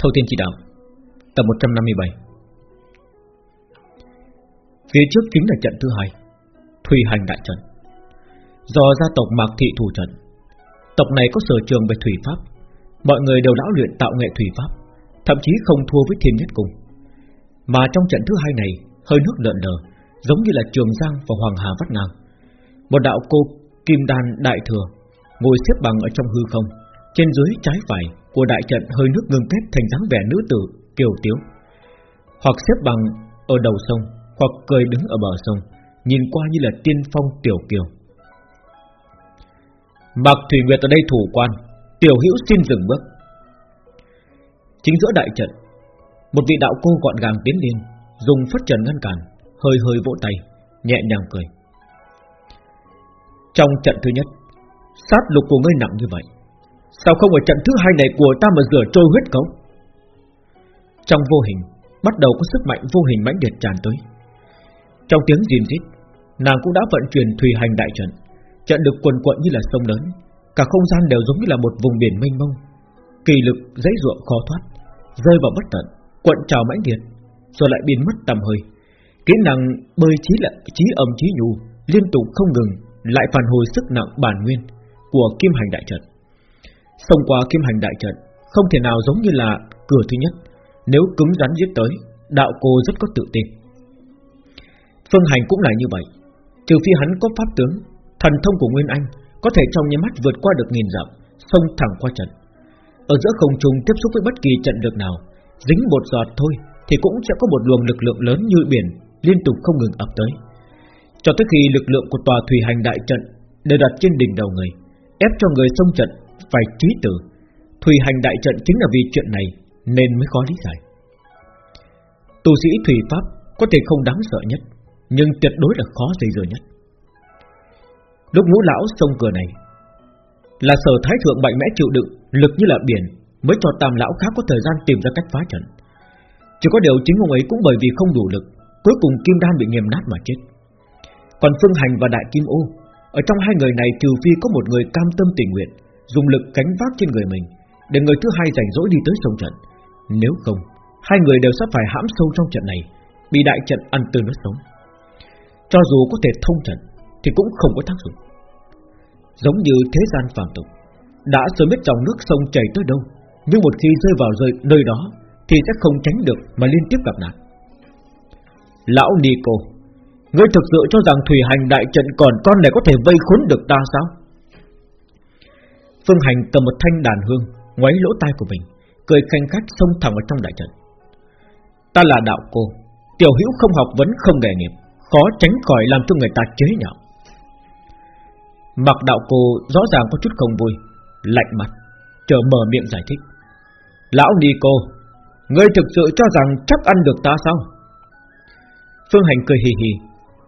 Thâu Thiên Chỉ Đạo, Tập 157 Phía trước chính là trận thứ hai, Thùy hành đại trận. Do gia tộc Mạc Thị thủ trận, Tộc này có sở trường về thủy pháp. Mọi người đều lão luyện tạo nghệ thủy pháp, Thậm chí không thua với thiên nhất cùng Mà trong trận thứ hai này, Hơi nước lợn lờ Giống như là Trường Giang và Hoàng Hà vắt ngang. Một đạo cô Kim Đan Đại Thừa Ngồi xếp bằng ở trong hư không trên dưới trái phải của đại trận hơi nước ngưng kết thành dáng vẻ nữ tử kiều tiếu, hoặc xếp bằng ở đầu sông, hoặc cười đứng ở bờ sông, nhìn qua như là tiên phong tiểu kiều. Mạc Thủy Nguyệt ở đây thủ quan, tiểu hữu xin dừng bước. Chính giữa đại trận, một vị đạo cô gọn gàng tiến lên, dùng phất trần ngăn cản, hơi hơi vỗ tay, nhẹ nhàng cười. Trong trận thứ nhất, sát lục của ngươi nặng như vậy, Sao không ở trận thứ hai này của ta mà rửa trôi huyết cấu Trong vô hình, Bắt đầu có sức mạnh vô hình mãnh liệt tràn tới. Trong tiếng rìm rít, Nàng cũng đã vận chuyển thủy hành đại trận. Trận được quần quận như là sông lớn, Cả không gian đều giống như là một vùng biển mênh mông. Kỳ lực, dãy ruộng khó thoát, Rơi vào bất tận Quận trào mãnh liệt, Rồi lại biến mất tầm hơi. Kỹ năng bơi trí là trí âm, trí nhu Liên tục không ngừng, Lại phản hồi sức nặng bản nguyên Của kim hành đại trận. Xông qua kim hành đại trận, Không thể nào giống như là cửa thứ nhất. Nếu cứng rắn giết tới, Đạo cô rất có tự tin. Phương hành cũng là như vậy. Trừ phi hắn có pháp tướng, Thần thông của Nguyên Anh, Có thể trong nháy mắt vượt qua được nghìn dặm, Xông thẳng qua trận. Ở giữa không trung tiếp xúc với bất kỳ trận được nào, Dính một giọt thôi Thì cũng sẽ có một luồng lực lượng lớn như biển Liên tục không ngừng ập tới. Cho tới khi lực lượng của tòa thủy hành đại trận Đều đặt trên đỉnh đầu người, Ép cho người xông trận phải trí tử. Thủy hành đại trận chính là vì chuyện này Nên mới khó lý giải. Tu sĩ thủy pháp Có thể không đáng sợ nhất, Nhưng tuyệt đối là khó dây dưa nhất. Lúc ngũ lão sông cửa này, Là sở thái thượng mạnh mẽ chịu đựng, Lực như là biển, Mới cho tam lão khác có thời gian tìm ra cách phá trận. Chỉ có điều chính ông ấy cũng bởi vì không đủ lực, Cuối cùng kim đan bị nghiền nát mà chết. Còn Phương Hành và Đại Kim Ô, Ở trong hai người này trừ phi có một người cam tâm tình nguyện dùng lực cánh vác trên người mình, để người thứ hai rảnh rỗi đi tới sông trận. Nếu không, hai người đều sẽ phải hãm sâu trong trận này, bị đại trận ăn tươi nuốt sống. Cho dù có thể thông trận, thì cũng không có tác dụng. Giống như thế gian phàm tục, đã sớm biết dòng nước sông chảy tới đâu, nhưng một khi rơi vào rơi nơi đó, thì sẽ không tránh được mà liên tiếp gặp nạn. Lão Nico, ngươi thực sự cho rằng thủy hành đại trận còn con này có thể vây khốn được ta sao? Phương Hành cầm một thanh đàn hương, Ngoáy lỗ tai của mình, Cười khanh khách xông thẳng vào trong đại trận. Ta là đạo cô, Tiểu hữu không học vấn, không nghề nghiệp, Khó tránh khỏi làm cho người ta chế nhạo. Mặc đạo cô rõ ràng có chút không vui, Lạnh mặt Chờ mở miệng giải thích. Lão đi cô Ngươi thực sự cho rằng chắc ăn được ta sao? Phương Hành cười hì hì,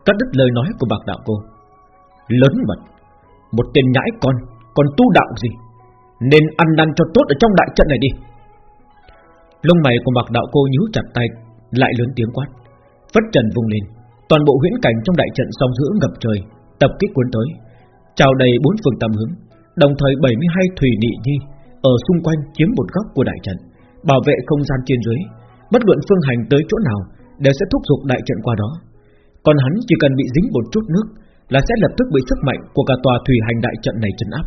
Cắt đứt lời nói của bạc đạo cô. Lớn mật, Một tên nhãi con còn tu đạo gì? Nên ăn năn cho tốt ở trong đại trận này đi. Lông mày của mặc đạo cô nhíu chặt tay, Lại lớn tiếng quát. Phất trần vùng lên, Toàn bộ huyễn cảnh trong đại trận song giữa ngập trời, Tập kích cuốn tới. Chào đầy bốn phương tam hướng, Đồng thời 72 thủy nị nhi Ở xung quanh chiếm một góc của đại trận, Bảo vệ không gian trên dưới. Bất luận phương hành tới chỗ nào Đều sẽ thúc giục đại trận qua đó. Còn hắn chỉ cần bị dính một chút nước Là sẽ lập tức bị sức mạnh của cả tòa thủy hành đại trận này trấn áp.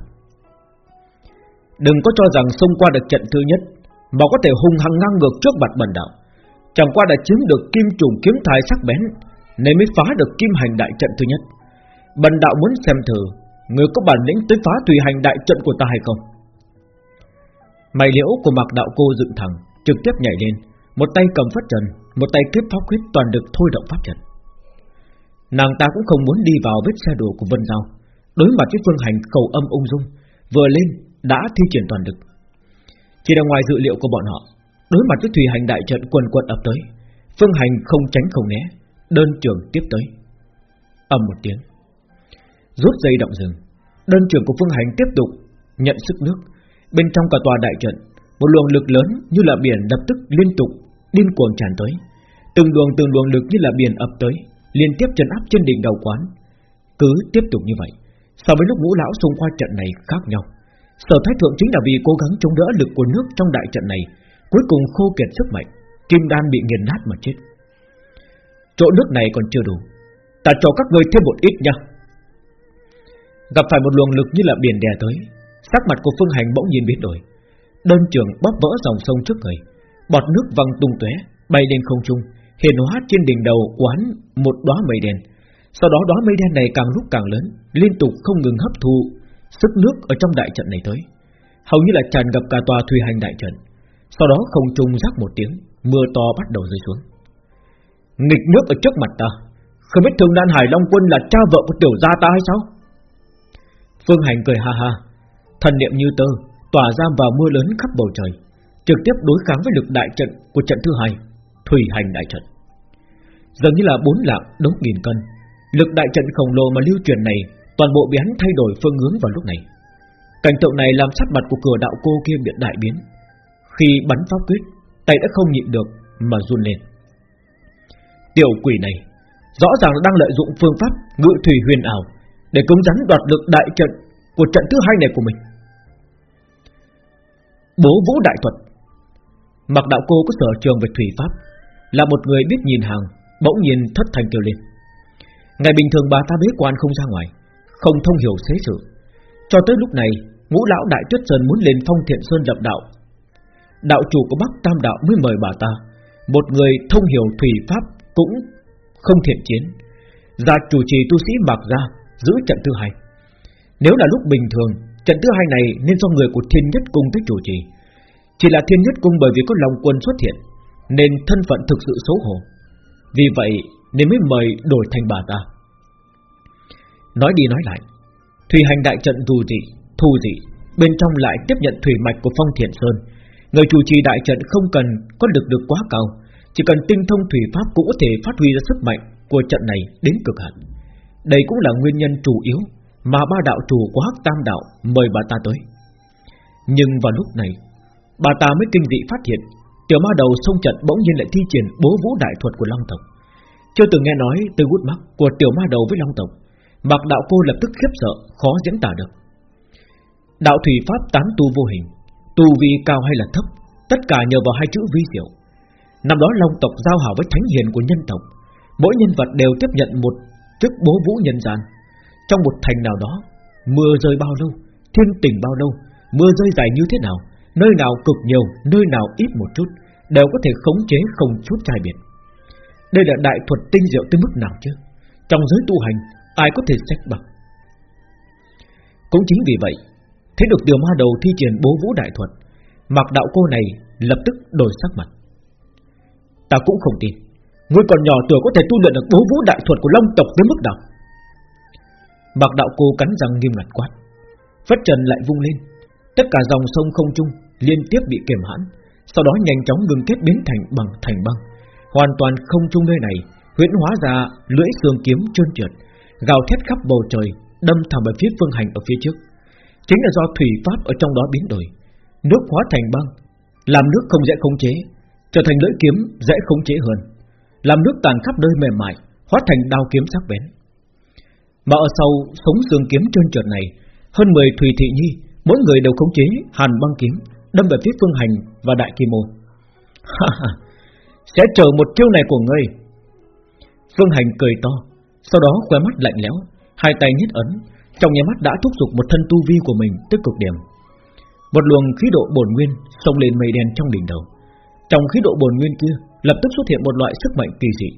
Đừng có cho rằng xông qua được trận thứ nhất, Mà có thể hung hăng ngang ngược trước mặt bần đạo. Chẳng qua đã chiếm được kim trùng kiếm thai sắc bén, Nên mới phá được kim hành đại trận thứ nhất. Bần đạo muốn xem thử, Người có bản lĩnh tới phá tùy hành đại trận của ta hay không? Mày liễu của mặc đạo cô dựng thẳng, Trực tiếp nhảy lên, Một tay cầm phát trần Một tay kiếp pháp quyết toàn được thôi động pháp trận. Nàng ta cũng không muốn đi vào vết xe đổ của Vân Giao. Đối mặt với phương hành cầu âm ung dung, Vừa lên đã thi triển toàn lực. Chỉ là ngoài dự liệu của bọn họ, đối mặt với thủy hành đại trận quần quật ập tới, phương hành không tránh không né, đơn trường tiếp tới. ầm một tiếng, rút dây động rừng, đơn trường của phương hành tiếp tục nhận sức nước, bên trong cả tòa đại trận, một luồng lực lớn như là biển lập tức liên tục điên cuồng tràn tới, từng luồng từng luồng lực như là biển ập tới, liên tiếp chân áp trên đỉnh đầu quán. Cứ tiếp tục như vậy, so với lúc ngũ lão xung qua trận này khác nhau. Sở Thái Thượng chính là vì cố gắng chống đỡ lực của nước trong đại trận này, Cuối cùng khô kiệt sức mạnh Kim đan bị nghiền nát mà chết. Chỗ nước này còn chưa đủ Ta cho các ngươi thêm một ít nha. Gặp phải một luồng lực như là biển đè tới Sắc mặt của Phương Hành bỗng nhiên biến đổi. Đơn trường bóp vỡ dòng sông trước người Bọt nước văng tung tóe Bay lên không trung Hiện hóa trên đỉnh đầu quán một đóa mây đen. Sau đó đóa mây đen này càng lúc càng lớn Liên tục không ngừng hấp thu Sức nước ở trong đại trận này tới. Hầu như là tràn ngập cả tòa thủy hành đại trận. Sau đó không trung rắc một tiếng, Mưa to bắt đầu rơi xuống. Nghịch nước ở trước mặt ta. Không biết thường đan hải Long Quân là cha vợ của tiểu gia ta hay sao? Phương Hành cười ha ha. Thần niệm như tơ, Tỏa ra vào mưa lớn khắp bầu trời, Trực tiếp đối kháng với lực đại trận của trận thứ hai, Thủy hành đại trận. Dường như là bốn lạng đống nghìn cân. Lực đại trận khổng lồ mà lưu truyền này Toàn bộ biến thay đổi phương hướng vào lúc này. Cảnh tượng này làm sắc mặt của cửa đạo cô kia bị đại biến. Khi bắn pháp quyết, Tay đã không nhịn được mà run lên. Tiểu quỷ này, Rõ ràng đang lợi dụng phương pháp ngự thủy huyền ảo Để cứng rắn đoạt lực đại trận Của trận thứ hai này của mình. Bố vũ đại thuật. Mặc đạo cô có sở trường về thủy pháp, Là một người biết nhìn hàng, Bỗng nhiên thất thành kêu lên. Ngày bình thường bà ta bế quan không ra ngoài không thông hiểu thế sự. Cho tới lúc này, Ngũ lão đại tuyết sơn muốn lên phong thiện sơn lập đạo. Đạo chủ của Bắc Tam Đạo mới mời bà ta. Một người thông hiểu thủy pháp Cũng không thiện chiến. Ra chủ trì tu sĩ mặc ra Giữ trận thứ hai. Nếu là lúc bình thường, Trận thứ hai này nên do người của thiên nhất cung tới chủ trì. Chỉ là thiên nhất cung bởi vì có lòng quân xuất hiện, Nên thân phận thực sự xấu hổ. Vì vậy, nên mới mời đổi thành bà ta. Nói đi nói lại Thủy hành đại trận dù gì, Thu gì, Bên trong lại tiếp nhận thủy mạch của Phong Thiện Sơn. Người chủ trì đại trận không cần có lực được quá cao Chỉ cần tinh thông thủy pháp cũng có thể phát huy ra sức mạnh Của trận này đến cực hạn. Đây cũng là nguyên nhân chủ yếu Mà ba đạo chủ của Hắc Tam Đạo Mời bà ta tới. Nhưng vào lúc này Bà ta mới kinh dị phát hiện Tiểu ma đầu sông trận bỗng nhiên lại thi triển bố vũ đại thuật của Long Tộc. Chưa từng nghe nói từ gút mắt của tiểu ma đầu với Long Tộc. Mạc đạo cô lập tức khiếp sợ, Khó diễn tả được. Đạo thủy pháp tán tu vô hình, Tu vi cao hay là thấp, Tất cả nhờ vào hai chữ vi diệu. Năm đó Long tộc giao hảo với thánh hiền của nhân tộc, Mỗi nhân vật đều tiếp nhận một chức bố vũ nhân gian. Trong một thành nào đó, Mưa rơi bao lâu, Thiên tình bao lâu, Mưa rơi dài như thế nào, Nơi nào cực nhiều, Nơi nào ít một chút, Đều có thể khống chế không chút trai biệt. Đây là đại thuật tinh diệu tới mức nào chứ? Trong giới tu hành Ai có thể sách bằng? Cũng chính vì vậy, Thấy được tiểu ma đầu thi triển bố vũ đại thuật Mặc đạo cô này lập tức đổi sắc mặt. Ta cũng không tin Ngươi còn nhỏ tuổi có thể tu luyện được bố vũ đại thuật của Long tộc tới mức nào. Mặc đạo cô cắn răng nghiêm ngặt quát, Phất trần lại vung lên. Tất cả dòng sông không trung Liên tiếp bị kiềm hãn Sau đó nhanh chóng ngừng kết biến thành bằng thành băng. Hoàn toàn không trung nơi này, huyễn hóa ra lưỡi xương kiếm trơn trượt Gào thét khắp bầu trời, Đâm thẳng về phía phương hành ở phía trước. Chính là do thủy pháp ở trong đó biến đổi. Nước hóa thành băng, Làm nước không dễ khống chế, Trở thành lưỡi kiếm dễ khống chế hơn. Làm nước tàn khắp nơi mềm mại, Hóa thành đao kiếm sắc bén. Mà ở sau sống xương kiếm trơn trượt này, Hơn 10 thủy thị nhi, Mỗi người đều khống chế hàn băng kiếm, Đâm về phía phương hành và đại kim ô. Sẽ chờ một chiêu này của ngươi. Phương hành cười to. Sau đó khóe mắt lạnh lẽo Hai tay nhất ấn trong nhà mắt đã thúc giục một thân tu vi của mình tới cực điểm. Một luồng khí độ bổn nguyên xông lên mây đen trong đỉnh đầu. Trong khí độ bổn nguyên kia Lập tức xuất hiện một loại sức mạnh kỳ dị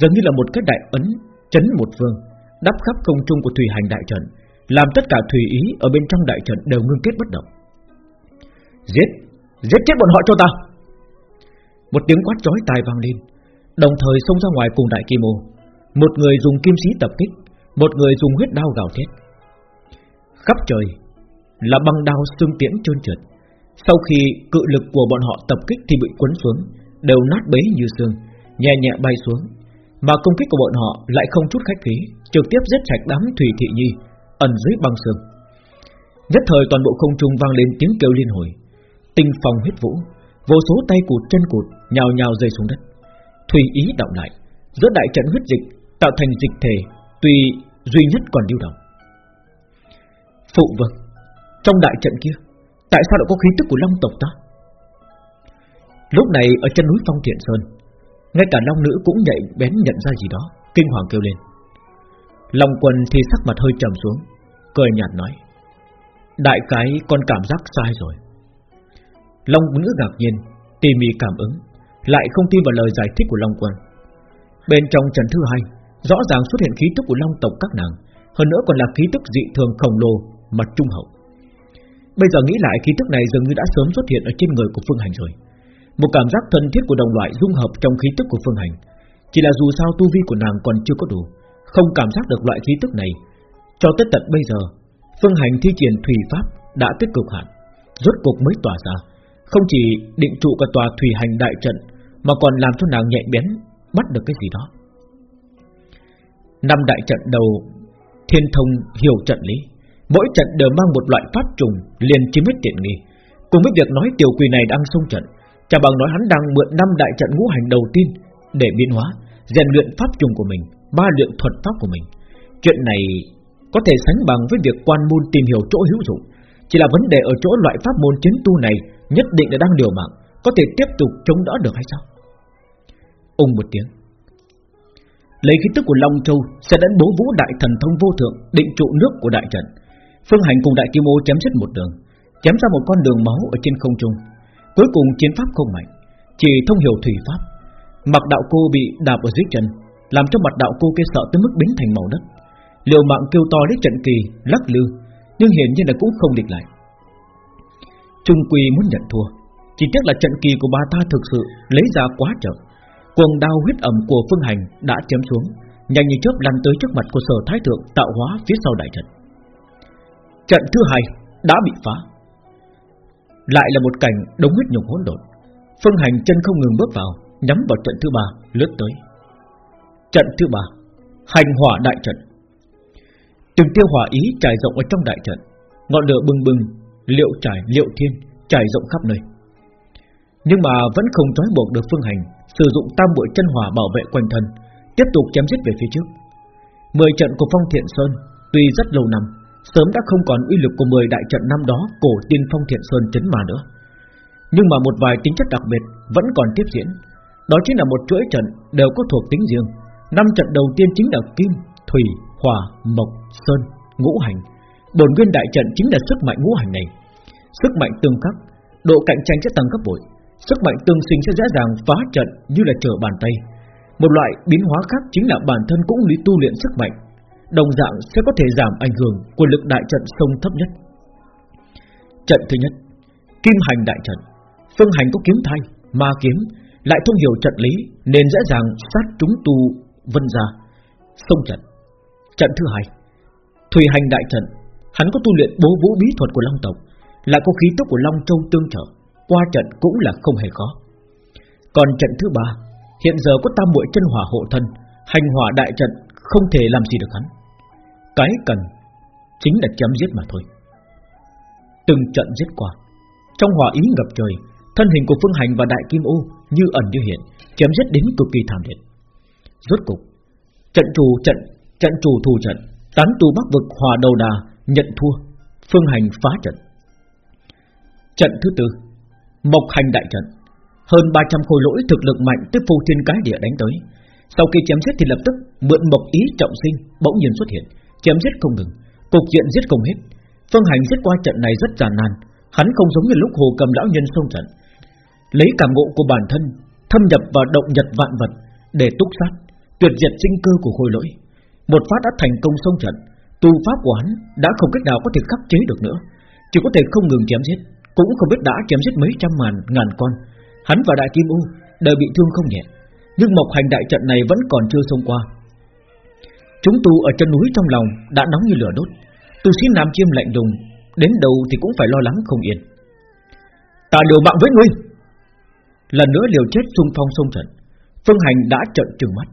Giống như là một cái đại ấn Chấn một vương, Đắp khắp công trung của thủy hành đại trận Làm tất cả thủy ý ở bên trong đại trận đều ngưng kết bất động. Giết! Giết chết bọn họ cho ta! Một tiếng quát chói tai vang lên Đồng thời xông ra ngoài cùng đại kim ô một người dùng kim sĩ tập kích, Một người dùng huyết đao gào thét. Khắp trời là băng đao xương tiễn trơn trượt. Sau khi cự lực của bọn họ tập kích thì bị quấn xuống, Đều nát bấy như xương, Nhẹ nhẹ bay xuống. Mà công kích của bọn họ lại không chút khách khí, Trực tiếp giết sạch đám thủy thị nhi, Ẩn dưới băng xương. Nhất thời toàn bộ không trung vang lên tiếng kêu liên hồi. Tinh phòng huyết vũ, Vô số tay cụt chân cụt Nhào nhào rơi xuống đất. Thủy ý động lại, Giữa đại trận huyết dịch Tạo thành dịch thể Tuy duy nhất còn lưu động. Phụ vương, Trong đại trận kia, Tại sao lại có khí tức của Long tộc ta? Lúc này ở chân núi Phong Thiện Sơn, Ngay cả Long Nữ cũng nhạy bén nhận ra gì đó, Kinh hoàng kêu lên. Long Quân thì sắc mặt hơi trầm xuống, Cười nhạt nói, Đại cái con cảm giác sai rồi. Long Nữ ngạc nhiên, Tỉ mỉ cảm ứng, Lại không tin vào lời giải thích của Long Quân. Bên trong trần thứ hai Rõ ràng xuất hiện khí tức của Long tộc các nàng, Hơn nữa còn là khí tức dị thường khổng lồ, Mặt trung hậu. Bây giờ nghĩ lại, khí tức này dường như đã sớm xuất hiện Ở trên người của Phương Hành rồi. Một cảm giác thân thiết của đồng loại dung hợp trong khí tức của Phương Hành. Chỉ là dù sao tu vi của nàng còn chưa có đủ, Không cảm giác được loại khí tức này. Cho tới tận bây giờ, Phương Hành thi triển thủy pháp đã tích cực hạn Rốt cuộc mới tỏa ra. Không chỉ định trụ cả tòa thủy hành đại trận, Mà còn làm cho nàng nhạy bén, Bắt được cái gì đó. Năm đại trận đầu, Thiên thông hiểu trận lý. Mỗi trận đều mang một loại pháp trùng, liền chiếm hết tiện nghi. Cùng với việc nói tiểu quỷ này đang xông trận Chả bằng nói hắn đang mượn năm đại trận ngũ hành đầu tiên Để biến hóa, rèn luyện pháp trùng của mình, Ba luyện thuật pháp của mình. Chuyện này có thể sánh bằng với việc quan môn tìm hiểu chỗ hữu dụng. Chỉ là vấn đề ở chỗ loại pháp môn chiến tu này Nhất định là đang điều mạng, Có thể tiếp tục chống đỡ được hay sao? Ung một tiếng. Lấy khí tức của Long Châu Sẽ đánh bố vũ đại thần thông vô thượng, Định trụ nước của đại trận. Phương Hành cùng đại kim ô chém giết một đường, Chém ra một con đường máu ở trên không trung. Cuối cùng chiến pháp không mạnh, Chỉ thông hiểu thủy pháp. Mặc đạo cô bị đạp ở dưới chân, Làm cho mặt đạo cô kia sợ tới mức biến thành màu đất. Liều mạng kêu to lấy trận kỳ, Lắc lư, Nhưng hiển nhiên là cũng không địch lại. Trung Quy muốn nhận thua, Chỉ tiếc là trận kỳ của bà ta thực sự Lấy ra quá chậm. Cuồng đao huyết ẩm của Phương Hành đã chém xuống, Nhanh như chớp lăn tới trước mặt của sở thái thượng Tạo hóa phía sau đại trận. Trận thứ hai đã bị phá. Lại là một cảnh đống huyết nhục hỗn độn. Phương Hành chân không ngừng bước vào, Nhắm vào trận thứ ba, lướt tới. Trận thứ ba, Hành hỏa đại trận. Từng tiêu hỏa ý trải rộng ở trong đại trận, Ngọn lửa bừng bừng, Liệu trải, liệu thiên trải rộng khắp nơi. Nhưng mà vẫn không trói buộc được phương hành Sử dụng tam bội chân hỏa bảo vệ quanh thân Tiếp tục chém giết về phía trước. Mười trận của Phong Thiện Sơn Tuy rất lâu năm Sớm đã không còn uy lực của mười đại trận năm đó Cổ tiên Phong Thiện Sơn chấn mà nữa. Nhưng mà một vài tính chất đặc biệt Vẫn còn tiếp diễn Đó chính là một chuỗi trận đều có thuộc tính riêng. Năm trận đầu tiên chính là Kim, Thủy, Hỏa, Mộc, Sơn, Ngũ Hành. Bổn nguyên đại trận chính là sức mạnh ngũ hành này. Sức mạnh tương khắc Độ cạnh tranh sẽ tăng gấp bội. Sức mạnh tương sinh sẽ dễ dàng phá trận như là trở bàn tay. Một loại biến hóa khác chính là bản thân cũng lý tu luyện sức mạnh. Đồng dạng sẽ có thể giảm ảnh hưởng của lực đại trận sông thấp nhất. Trận thứ nhất Kim hành đại trận. Phương hành có kiếm thay, ma kiếm Lại thông hiểu trận lý Nên dễ dàng sát chúng tu vân ra Sông trận. Trận thứ hai Thủy hành đại trận. Hắn có tu luyện bố vũ bí thuật của Long tộc Lại có khí tức của Long Châu tương trợ. Qua trận cũng là không hề khó. Còn trận thứ ba, Hiện giờ có tam muội chân hỏa hộ thân, Hành hỏa đại trận không thể làm gì được hắn. Cái cần Chính là chém giết mà thôi. Từng trận giết qua, Trong hỏa ý ngập trời, Thân hình của Phương Hành và Đại Kim Ô Như ẩn như hiện, Chém giết đến cực kỳ thảm liệt. Rốt cục, Trận chủ trận Trận chủ thù trận, Tán tu bắc vực hòa đầu đà, Nhận thua, Phương hành phá trận. Trận thứ tư Mộc hành đại trận. Hơn 300 khối lỗi thực lực mạnh tiếp phù thiên cái địa đánh tới. Sau khi chém giết thì lập tức Mượn mộc ý trọng sinh, bỗng nhiên xuất hiện. Chém giết không ngừng, Cục diện giết không hết. Phương hành giết qua trận này rất giàn nan. Hắn không giống như lúc hồ cầm lão nhân xông trận. Lấy cảm ngộ của bản thân, Thâm nhập vào động nhật vạn vật, Để túc sát, Tuyệt diệt sinh cơ của khối lỗi. Một phát đã thành công xông trận Tu pháp của hắn đã không cách nào có thể khắc chế được nữa, Chỉ có thể không ngừng chém giết. Cũng không biết đã chém giết mấy trăm ngàn ngàn con. Hắn và Đại Kim U đều bị thương không nhẹ Nhưng mộc hành đại trận này vẫn còn chưa xông qua. Chúng tu ở chân núi trong lòng Đã nóng như lửa đốt. Tu sĩ Nam Chiêm lạnh lùng Đến đầu thì cũng phải lo lắng không yên. Ta liều mạng với ngươi. Lần nữa liều chết xung phong xông trận Phương Hành đã trận trừng mắt.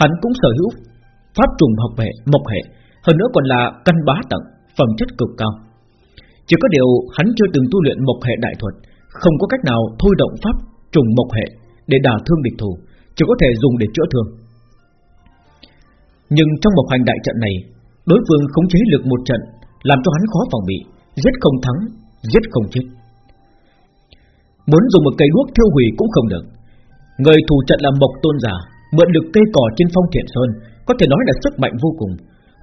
Hắn cũng sở hữu Pháp trùng học hệ, mộc hệ Hơn nữa còn là căn bá tận Phẩm chất cực cao. Chỉ có điều hắn chưa từng tu luyện mộc hệ đại thuật Không có cách nào thôi động pháp trùng mộc hệ Để đả thương địch thủ Chỉ có thể dùng để chữa thương. Nhưng trong mộc hành đại trận này Đối phương khống chế lực một trận Làm cho hắn khó phòng bị Giết không thắng, giết không chết. Muốn dùng một cây đuốc thiêu hủy cũng không được. Người thủ trận là Mộc Tôn Giả Mượn được cây cỏ trên phong thiện sơn Có thể nói là sức mạnh vô cùng.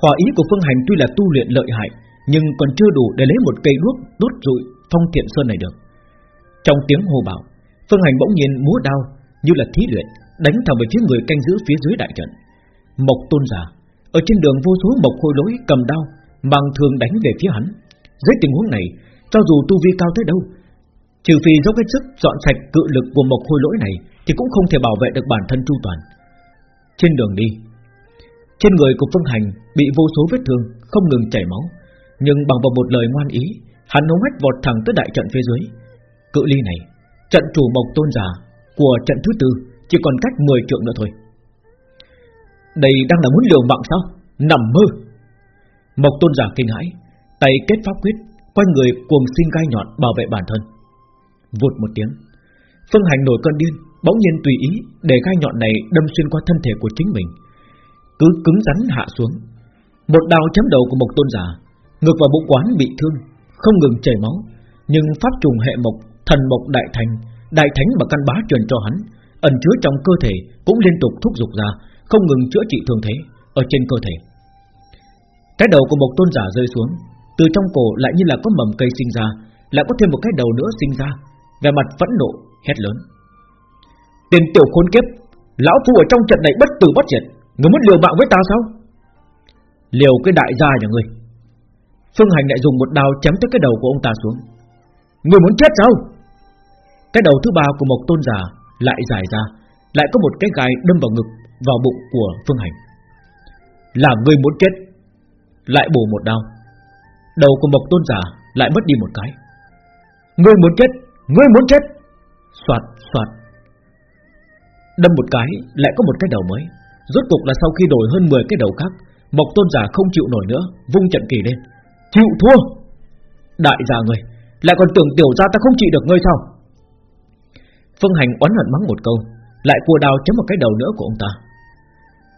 Hòa ý của Phương Hành tuy là tu luyện lợi hại nhưng còn chưa đủ để lấy một cây đuốc đốt rụi phong thiện sơn này được. Trong tiếng hô bảo Phương Hành bỗng nhiên múa đao Như là thí luyện, Đánh thẳng về phía người canh giữ phía dưới đại trận. Mộc Tôn Giả Ở trên đường vô số mộc khôi lỗi cầm đao bằng thường đánh về phía hắn. Dưới tình huống này, Cho dù tu vi cao tới đâu, Trừ phi dốc hết sức dọn sạch cự lực của mộc khôi lỗi này, Thì cũng không thể bảo vệ được bản thân chu toàn. Trên đường đi, Trên người của Phương Hành Bị vô số vết thương Không ngừng chảy máu. Nhưng bằng vào một lời ngoan ý, Hắn hống hách vọt thẳng tới đại trận phía dưới. Cự ly này, Trận chủ mộc tôn giả Của trận thứ tư Chỉ còn cách 10 trượng nữa thôi. Đây đang là muốn liều mạng sao? Nằm mơ. Mộc tôn giả kinh hãi, Tay kết pháp quyết, Quanh người cuồng sinh gai nhọn bảo vệ bản thân. Vụt một tiếng, Phương hành nổi cơn điên, Bỗng nhiên tùy ý để gai nhọn này đâm xuyên qua thân thể của chính mình. Cứ cứng rắn hạ xuống, Một đao chém đầu của mộc tôn giả Ngực vào bụng quán bị thương, Không ngừng chảy máu. Nhưng pháp trùng hệ mộc, Thần mộc đại thành, Đại thánh và căn bá truyền cho hắn, Ẩn chứa trong cơ thể cũng liên tục thúc giục ra, Không ngừng chữa trị thương thế Ở trên cơ thể. Cái đầu của một tôn giả rơi xuống, Từ trong cổ lại như là có mầm cây sinh ra, Lại có thêm một cái đầu nữa sinh ra, vẻ mặt phẫn nộ, hét lớn. Tiền tiểu khốn kiếp, Lão phu ở trong trận này bất tử bất diệt, Người muốn liều mạng với ta sao? Liều cái đại gia nhà ngươi. Phương Hành lại dùng một đao chém tới cái đầu của ông ta xuống. Người muốn chết sao? Cái đầu thứ ba của một tôn giả Lại dài ra, Lại có một cái gai đâm vào ngực, Vào bụng của Phương Hành. Là người muốn chết, Lại bổ một đao. Đầu của một tôn giả lại mất đi một cái. Người muốn chết, người muốn chết. Xoạt xoạt. Đâm một cái, lại có một cái đầu mới. Rốt cục là sau khi đổi hơn 10 cái đầu khác, Mộc tôn giả không chịu nổi nữa, Vung trận kỳ lên. Chịu thua. Đại gia người, Lại còn tưởng tiểu gia ta không trị được ngươi sao? Phương Hành oán hận mắng một câu, Lại cua đào chém một cái đầu nữa của ông ta.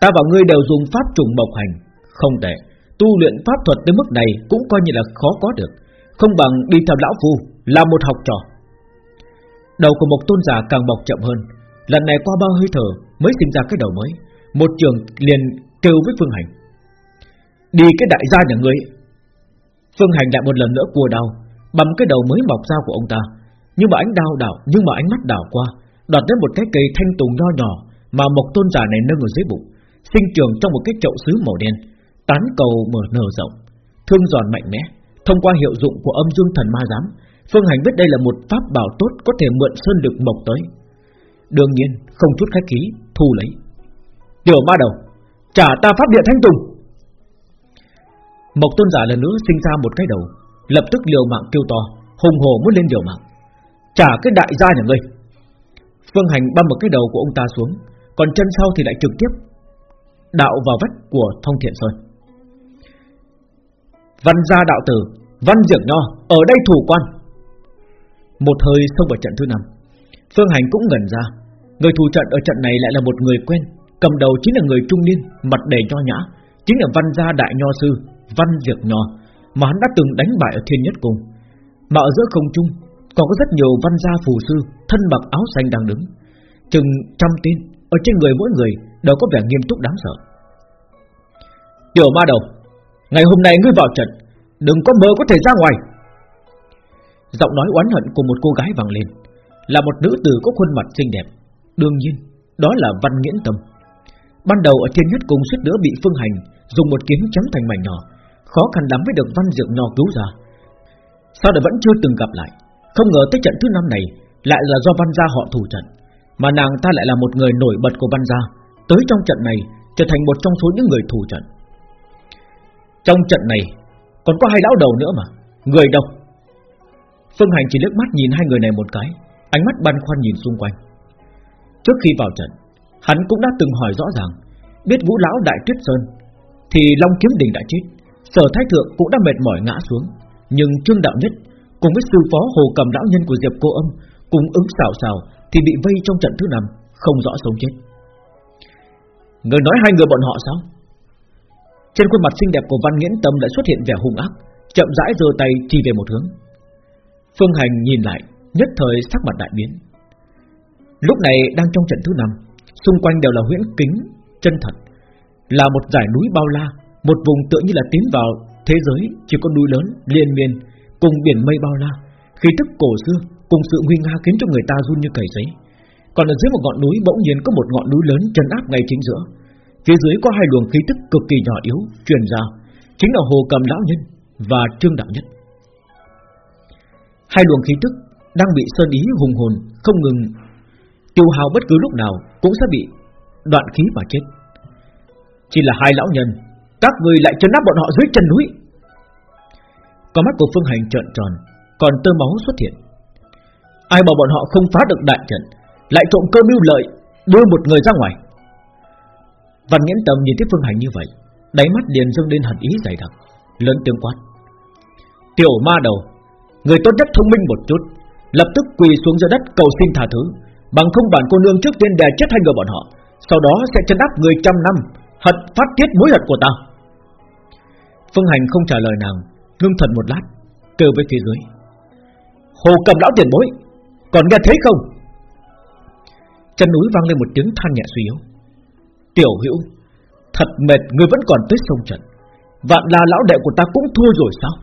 Ta và ngươi đều dùng pháp trùng mộc hành. Không tệ, Tu luyện pháp thuật tới mức này Cũng coi như là khó có được. Không bằng đi theo lão phu Là một học trò. Đầu của một tôn giả càng mọc chậm hơn. Lần này qua bao hơi thở Mới sinh ra cái đầu mới. Một trường liền kêu với Phương Hành. Đi cái đại gia nhà ngươi Phương Hành lại một lần nữa cua đau Bầm cái đầu mới mọc ra của ông ta. Nhưng mà ánh đau đảo, Nhưng mà ánh mắt đảo qua, Đoạt đến một cái cây thanh tùng nho nhỏ Mà một tôn giả này nâng ở dưới bụng, Sinh trường trong một cái chậu sứ màu đen, Tán cầu mở nở rộng, Thương giòn mạnh mẽ. Thông qua hiệu dụng của âm dương thần ma giám, Phương Hành biết đây là một pháp bảo tốt Có thể mượn sơn lực mộc tới. Đương nhiên, không chút khách khí, Thu lấy. Tiểu ma đầu, Trả ta pháp địa thanh tùng. Mộc tôn giả lần nữa sinh ra một cái đầu, Lập tức liều mạng kêu to, Hùng hồ muốn lên liều mạng. Trả cái đại gia nhà ngươi. Phương Hành băm một cái đầu của ông ta xuống, Còn chân sau thì lại trực tiếp Đạo vào vách của Thông Thiện Sơn. Văn gia đạo tử, Văn Diệc Nho, Ở đây thủ quan. Một hơi xông vào trận thứ năm, Phương Hành cũng ngẩn ra. Người thủ trận ở trận này lại là một người quen, Cầm đầu chính là người trung niên, Mặt đầy nho nhã, Chính là văn gia đại nho sư. Văn việc nhỏ Mà hắn đã từng đánh bại ở thiên nhất cung. Mà ở giữa không trung, Còn có rất nhiều văn gia phù sư, Thân mặc áo xanh đang đứng. Chừng trăm tên, Ở trên người mỗi người đều có vẻ nghiêm túc đáng sợ. Tiểu ma đầu, Ngày hôm nay ngươi vào trận, Đừng có mơ có thể ra ngoài. Giọng nói oán hận của một cô gái vang lên, Là một nữ tử có khuôn mặt xinh đẹp. Đương nhiên, Đó là Văn Nghiễn Tâm. Ban đầu ở trên nhất cung suýt nữa bị Phương Hành Dùng một kiếm chấm thành mảnh nhỏ Khó khăn lắm mới được Văn Dược Nho cứu ra. Sao lại vẫn chưa từng gặp lại? Không ngờ tới trận thứ năm này Lại là do Văn Gia họ thủ trận, Mà nàng ta lại là một người nổi bật của Văn Gia, Tới trong trận này Trở thành một trong số những người thủ trận. Trong trận này Còn có hai lão đầu nữa mà, Người đâu Phương Hành chỉ liếc mắt nhìn hai người này một cái, Ánh mắt băn khoăn nhìn xung quanh. Trước khi vào trận, Hắn cũng đã từng hỏi rõ ràng, Biết vũ lão đại tuyết sơn Thì Long Kiếm Đình đã chết. Sở Thái Thượng cũng đã mệt mỏi ngã xuống. Nhưng Trương Đạo Nhất Cùng với sư phó hồ cầm lão nhân của Diệp Cô Âm Cùng ứng xảo xảo Thì bị vây trong trận thứ năm, Không rõ sống chết. Người nói hai người bọn họ sao? Trên khuôn mặt xinh đẹp của Văn Nghiễn Tâm đã xuất hiện vẻ hung ác, Chậm rãi giơ tay chỉ về một hướng. Phương Hành nhìn lại, Nhất thời sắc mặt đại biến. Lúc này đang trong trận thứ năm, Xung quanh đều là huyễn kính, Chân thật, Là một dải núi bao la một vùng tựa như là tiến vào thế giới Chỉ có núi lớn, liên miên Cùng biển mây bao la. Khí tức cổ xưa Cùng sự nguy nga khiến cho người ta run như cầy giấy Còn ở dưới một ngọn núi bỗng nhiên có một ngọn núi lớn chân áp ngay chính giữa. Phía dưới có hai luồng khí tức cực kỳ nhỏ yếu Truyền ra Chính là Hồ Cầm Lão Nhân Và Trương Đạo Nhất. Hai luồng khí tức đang bị sơn ý hùng hồn không ngừng tiêu hao bất cứ lúc nào cũng sẽ bị đoạn khí mà chết. Chỉ là hai lão nhân, các người lại chân áp bọn họ dưới chân núi. Có mắt của Phương Hành trợn tròn, còn tơ máu xuất hiện. Ai bảo bọn họ không phá được đại trận, lại trộm cơ mưu lợi, đưa một người ra ngoài. Văn Nghiễn Tâm nhìn thấy Phương Hành như vậy, đáy mắt liền dâng lên hận ý dày đặc, lớn tiếng quát: "Tiểu ma đầu, người tốt nhất thông minh một chút, lập tức quỳ xuống dưới đất cầu xin tha thứ, bằng không bản cô nương trước tiên đè chết hai người bọn họ, sau đó sẽ chân áp người trăm năm, hận phát tiết mối hận của ta." Phương Hành không trả lời nàng, ngưng thần một lát, kêu với phía dưới: "Hồ Cầm lão tiền bối, còn nghe thấy không?" Chân núi vang lên một tiếng than nhẹ suy yếu. "Tiểu Hữu, thật mệt, người vẫn còn tới sông trận. Vạn là lão đệ của ta cũng thua rồi sao?"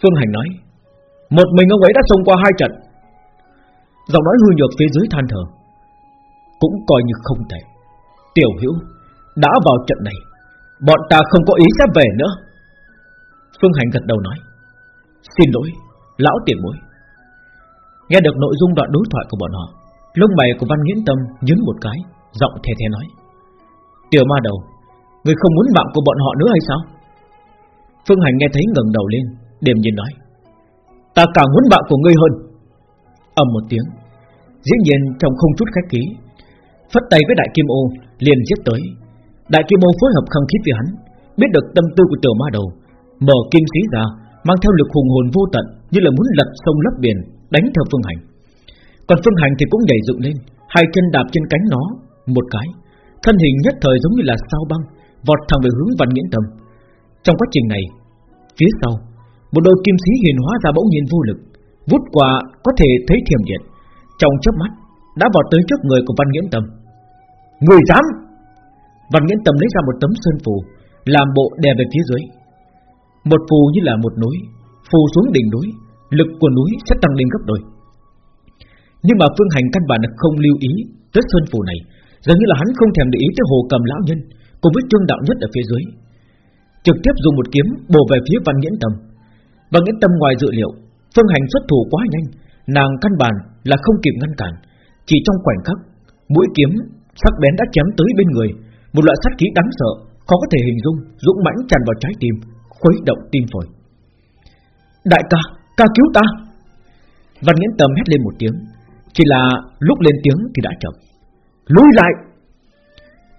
Phương Hành nói Một mình ông ấy đã xông qua hai trận Giọng nói hư nhược phía dưới than thở Cũng coi như không thể Tiểu hữu Đã vào trận này Bọn ta không có ý sẽ về nữa. Phương Hành gật đầu nói, Xin lỗi, Lão tiền bối. Nghe được nội dung đoạn đối thoại của bọn họ, Lông mày của Văn Nguyễn Tâm nhấn một cái, Giọng thề thề nói, Tiểu ma đầu, Người không muốn mạng của bọn họ nữa hay sao? Phương Hành nghe thấy ngẩng đầu lên, Điềm nhiên nói, Ta càng muốn bạn của ngươi hơn. Ầm một tiếng, Dĩ nhiên trong không chút khách khí, Phất tay với đại kim ô liền giết tới. Đại kim ô phối hợp khăng khít với hắn, Biết được tâm tư của tiểu ma đầu, Mở kim sĩ ra, Mang theo lực hùng hồn vô tận, Như là muốn lật sông lấp biển, Đánh theo phương hành. Còn phương hành thì cũng nhảy dựng lên, Hai chân đạp trên cánh nó, Một cái. Thân hình nhất thời giống như là sao băng, Vọt thẳng về hướng văn nghiễn tâm. Trong quá trình này, Phía sau, một đôi kim sĩ hiền hóa ra bỗng nhiên vô lực, Vút qua có thể thấy thiềm điện. Trong chớp mắt, Đã vọt tới trước người của Văn Nghiễn Tâm. Người dám! Văn Nghiễn Tâm lấy ra một tấm sơn phù, Làm bộ đè về phía dưới. Một phù như là một núi, Phù xuống đỉnh núi, Lực của núi sẽ tăng lên gấp đôi. Nhưng mà Phương Hành căn bản là không lưu ý Tới sơn phù này, Dường như là hắn không thèm để ý tới hồ cầm lão nhân Cùng với trương đạo nhất ở phía dưới. Trực tiếp dùng một kiếm bổ về phía Văn Nghiễn Tâm. Văn Nghiễn tâm ngoài dự liệu, Phương hành xuất thủ quá nhanh, Nàng căn bản là không kịp ngăn cản, Chỉ trong khoảnh khắc, Mũi kiếm sắc bén đã chém tới bên người một loại sát khí đáng sợ Khó có thể hình dung dũng mãnh tràn vào trái tim Khuấy động tim phổi. Đại ca, ca cứu ta. Văn Nghiễn Tâm hét lên một tiếng Chỉ là lúc lên tiếng thì đã chậm. Lùi lại.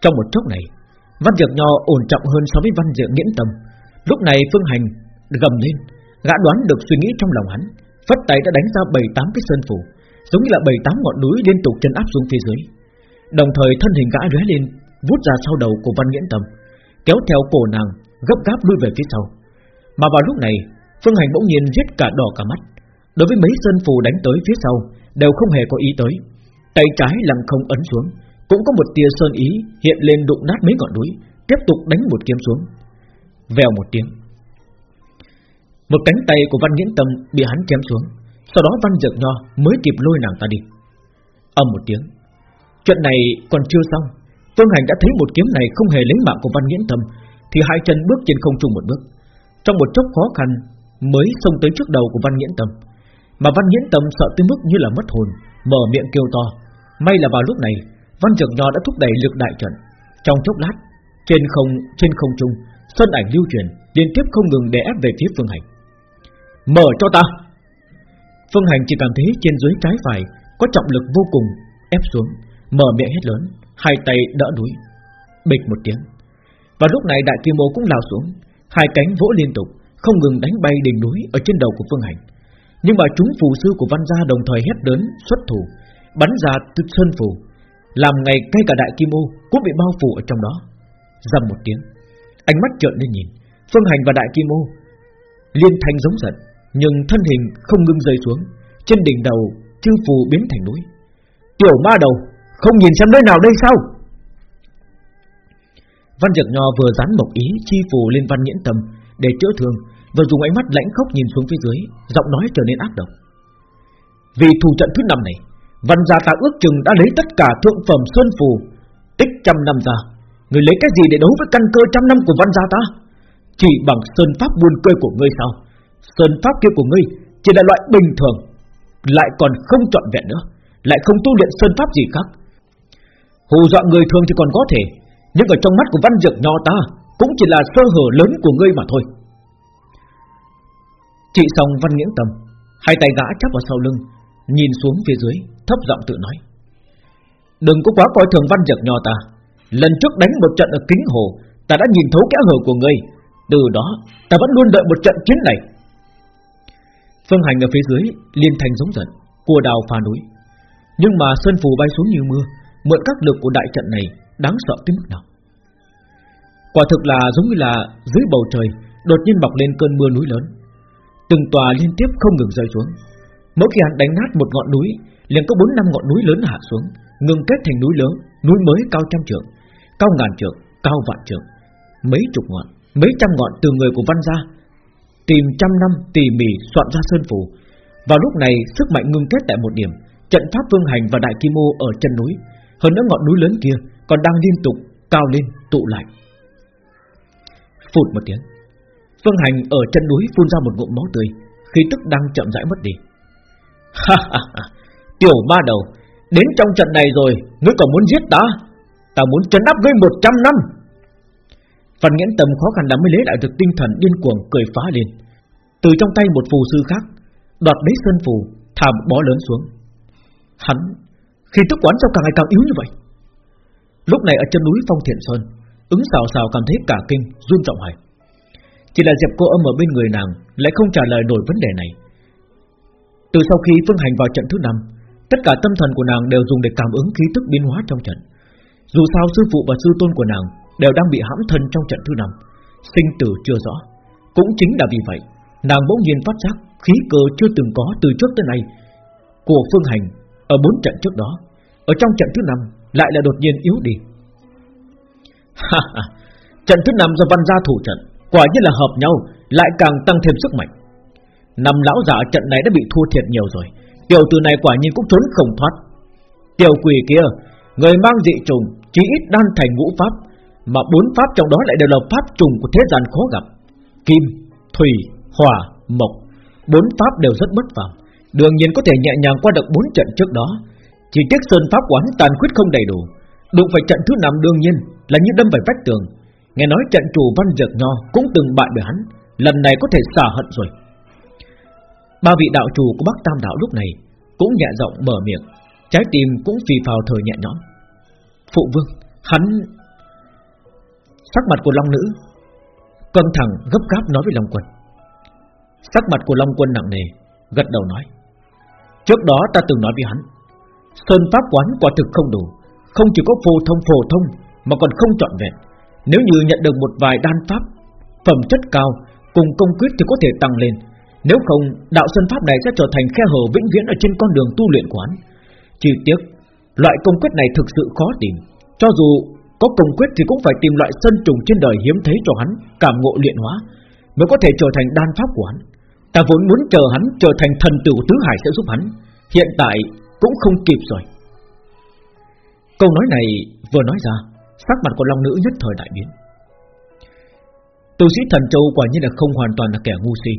Trong một chốc này Văn Dược Nho ổn trọng hơn so với Văn Dược Nghiễn Tâm. Lúc này Phương Hành gầm lên Gã đoán được suy nghĩ trong lòng hắn Phất tay đã đánh ra bảy tám cái sơn phủ Giống như là bảy tám ngọn núi liên tục chân áp xuống phía dưới. Đồng thời thân hình gã lóe lên Vút ra sau đầu của Văn Nghiễn Tâm, Kéo theo cổ nàng, Gấp gáp lui về phía sau. Mà vào lúc này, Phương Hành bỗng nhiên giết cả đỏ cả mắt. Đối với mấy sơn phù đánh tới phía sau, Đều không hề có ý tới. Tay trái lặng không ấn xuống, Cũng có một tia sơn ý hiện lên đụng nát mấy ngọn núi, Tiếp tục đánh một kiếm xuống. Vèo một tiếng. Một cánh tay của Văn Nghiễn Tâm bị hắn chém xuống, Sau đó Văn Dược Nho mới kịp lôi nàng ta đi. Âm một tiếng. Chuyện này còn chưa xong. Phương Hành đã thấy một kiếm này không hề lấy mạng của Văn Nghiễn Tâm Thì hai chân bước trên không trung một bước. Trong một chốc khó khăn Mới xông tới trước đầu của Văn Nghiễn Tâm Mà Văn Nghiễn Tâm sợ tới mức như là mất hồn, Mở miệng kêu to. May là vào lúc này, Văn Trường Nho đã thúc đẩy lực đại trận. Trong chốc lát, Trên không trên không trung Sơn ảnh lưu truyền liên tiếp không ngừng đè ép về phía Phương Hành. Mở cho ta! Phương Hành chỉ cảm thấy trên dưới trái phải Có trọng lực vô cùng ép xuống, Mở miệng hết lớn. Hai tay đỡ núi, Bịch một tiếng. Và lúc này đại kim ô cũng lao xuống, Hai cánh vỗ liên tục, Không ngừng đánh bay đỉnh núi ở trên đầu của Phương Hành. Nhưng mà chúng phù sư của văn gia đồng thời hét lớn, xuất thủ, Bắn ra từ sơn phù, Làm ngày ngay cả đại kim ô Cũng bị bao phủ ở trong đó. Dầm một tiếng, Ánh mắt trợn lên nhìn, Phương Hành và đại kim ô Liên thanh giống giận, nhưng thân hình không ngưng rơi xuống, Trên đỉnh đầu Chư phù biến thành núi. Tiểu ma đầu không nhìn xem nơi nào đây sao Văn Dực Nho vừa dán mộc ý chi phù lên văn nhẫn tâm để chữa thương, vừa dùng ánh mắt lãnh khốc nhìn xuống phía dưới, giọng nói trở nên ác độc. Vì thủ trận thứ năm này, văn gia ta ước chừng đã lấy tất cả thượng phẩm xuân phù, tích trăm năm ra, người lấy cái gì để đấu với căn cơ trăm năm của văn gia ta? Chỉ bằng sơn pháp buôn cười của ngươi sao? Sơn pháp kia của ngươi chỉ là loại bình thường, lại còn không trọn vẹn nữa, lại không tu luyện sơn pháp gì khác. Hù dọa người thường thì còn có thể, nhưng ở trong mắt của văn dược nho ta cũng chỉ là sơ hở lớn của ngươi mà thôi. Chị xong văn nghiễm tâm, hai tay gã chắp vào sau lưng, nhìn xuống phía dưới, thấp giọng tự nói: đừng có quá coi thường văn dược nho ta. Lần trước đánh một trận ở kính hồ, ta đã nhìn thấu kẽ hở của ngươi. Từ đó, ta vẫn luôn đợi một trận chiến này. Phương Hành ở phía dưới liên thanh giống giận, cua đào phá núi. Nhưng mà sơn phù bay xuống như mưa, mượn các lực của đại trận này đáng sợ tới mức nào. Quả thực là giống như là dưới bầu trời đột nhiên bọc lên cơn mưa núi lớn, từng tòa liên tiếp không ngừng rơi xuống. Mỗi khi hắn đánh nát một ngọn núi, liền có bốn năm ngọn núi lớn hạ xuống, ngừng kết thành núi lớn, núi mới cao trăm trượng, cao ngàn trượng, cao vạn trượng, mấy chục ngọn, mấy trăm ngọn từ người của văn gia tìm trăm năm tỉ mỉ soạn ra sơn phù. Vào lúc này sức mạnh ngưng kết tại một điểm, trận pháp vương hành và đại kim ô ở chân núi, hơn nữa ngọn núi lớn kia còn đang liên tục cao lên tụ lại. Phụt một tiếng, Phương Hành ở chân núi phun ra một ngụm máu tươi, khi tức đang chậm rãi mất đi. Ha ha tiểu ma đầu, đến trong trận này rồi, ngươi còn muốn giết ta? Ta muốn trấn áp ngươi một trăm năm. Phần nghiễn tầm khó khăn lắm mới lấy lại được tinh thần điên cuồng cười phá lên. Từ trong tay một phù sư khác, đoạt lấy sơn phù, thảm bó lớn xuống. Hắn, khi tức quán sao càng ngày càng yếu như vậy? Lúc này ở chân núi Phong Thiện Sơn, ứng xào xào cảm thấy cả kinh, run trọng hỏi. Chỉ là Diệp cô âm ở bên người nàng lại không trả lời nổi vấn đề này. Từ sau khi phương hành vào trận thứ năm, tất cả tâm thần của nàng đều dùng để cảm ứng khí tức biến hóa trong trận. Dù sao sư phụ và sư tôn của nàng đều đang bị hãm thân trong trận thứ năm, sinh tử chưa rõ. Cũng chính là vì vậy, nàng bỗng nhiên phát giác khí cơ chưa từng có từ trước tới nay của phương hành ở bốn trận trước đó, ở trong trận thứ năm lại là đột nhiên yếu đi. Ha ha, trận thứ năm do văn gia thủ trận, quả nhiên là hợp nhau, lại càng tăng thêm sức mạnh. Năm lão giả trận này đã bị thua thiệt nhiều rồi, tiểu tử này quả nhiên cũng trốn không thoát. Tiểu quỷ kia, người mang dị trùng, chỉ ít đan thành ngũ pháp, mà bốn pháp trong đó lại đều là pháp trùng của thế gian khó gặp. Kim, thủy, hỏa, mộc, bốn pháp đều rất bất phàm, đương nhiên có thể nhẹ nhàng qua được bốn trận trước đó. Chỉ tiếc sơn pháp quán tàn khuyết không đầy đủ, đụng phải trận thứ năm đương nhiên là như đâm phải vách tường. Nghe nói trận chủ văn dược nho cũng từng bại bởi hắn, lần này có thể xả hận rồi. Ba vị đạo chủ của Bắc Tam đạo lúc này cũng nhẹ giọng mở miệng, trái tim cũng phì phào thời nhẹ nhõm. Phụ vương, hắn Sắc mặt của Long Nữ Căng thẳng gấp gáp nói với Long Quân Sắc mặt của Long Quân nặng nề Gật đầu nói Trước đó ta từng nói với hắn Sơn Pháp quán quả thực không đủ. Không chỉ có phổ thông phổ thông, Mà còn không trọn vẹn. Nếu như nhận được một vài đan pháp, Phẩm chất cao, cùng công quyết thì có thể tăng lên. Nếu không, đạo Sơn Pháp này sẽ trở thành khe hở vĩnh viễn Ở trên con đường tu luyện quán. Chỉ tiếc, Loại công quyết này thực sự khó tìm. Cho dù có công quyết thì cũng phải tìm loại sân trùng trên đời hiếm thấy cho hắn Cảm ngộ luyện hóa Mới có thể trở thành đan pháp của hắn Ta vốn muốn chờ hắn trở thành thần tử tứ hải sẽ giúp hắn. Hiện tại cũng không kịp rồi. Câu nói này vừa nói ra, Sắc mặt của Long Nữ nhất thời đại biến. Tu sĩ thần châu quả nhiên là không hoàn toàn là kẻ ngu si,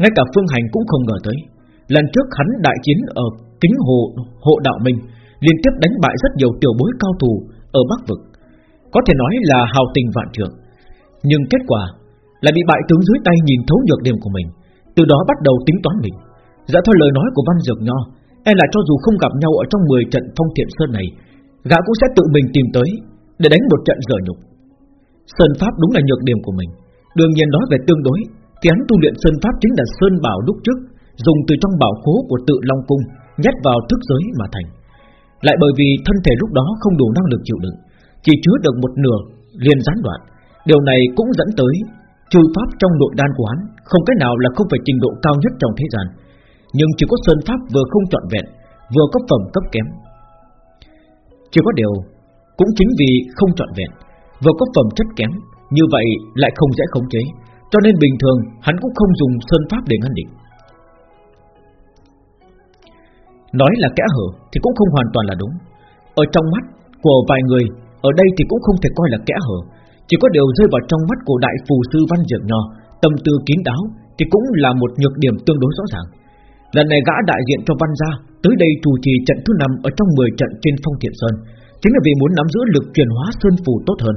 Ngay cả phương hành cũng không ngờ tới. Lần trước hắn đại chiến ở kính hồ, hộ đạo minh, Liên tiếp đánh bại rất nhiều tiểu bối cao thủ Ở Bắc Vực. Có thể nói là hào tình vạn trượng. Nhưng kết quả Là bị bại tướng dưới tay nhìn thấu nhược điểm của mình, Từ đó bắt đầu tính toán mình. Dạ theo lời nói của Văn Dược Nho E là cho dù không gặp nhau ở trong 10 trận phong thiện sơn này, Gã cũng sẽ tự mình tìm tới Để đánh một trận dở nhục Sơn Pháp đúng là nhược điểm của mình Đương nhiên nói về tương đối, Thì hắn tu luyện Sơn Pháp chính là Sơn Bảo lúc trước, Dùng từ trong bảo khố của tự Long Cung, Nhét vào thức giới mà thành Lại bởi vì thân thể lúc đó không đủ năng lực chịu đựng, chỉ chứa được một nửa liền gián đoạn. Điều này cũng dẫn tới trừ pháp trong nội đan của hắn không cái nào là không phải trình độ cao nhất trong thế gian. Nhưng chỉ có sơn pháp vừa không trọn vẹn, Vừa có phẩm cấp kém. Chỉ có điều, Cũng chính vì không trọn vẹn, Vừa có phẩm chất kém, Như vậy lại không dễ khống chế, Cho nên bình thường hắn cũng không dùng sơn pháp để ngăn địch. Nói là kẽ hở Thì cũng không hoàn toàn là đúng. Ở trong mắt của vài người, Ở đây thì cũng không thể coi là kẽ hở. Chỉ có điều rơi vào trong mắt của đại phù sư Văn Diệp Nho, Tâm tư kín đáo Thì cũng là một nhược điểm tương đối rõ ràng. Lần này gã đại diện cho Văn Gia, Tới đây chủ trì trận thứ năm Ở trong 10 trận trên phong thiện sơn. Chính là vì muốn nắm giữ lực truyền hóa sơn phù tốt hơn.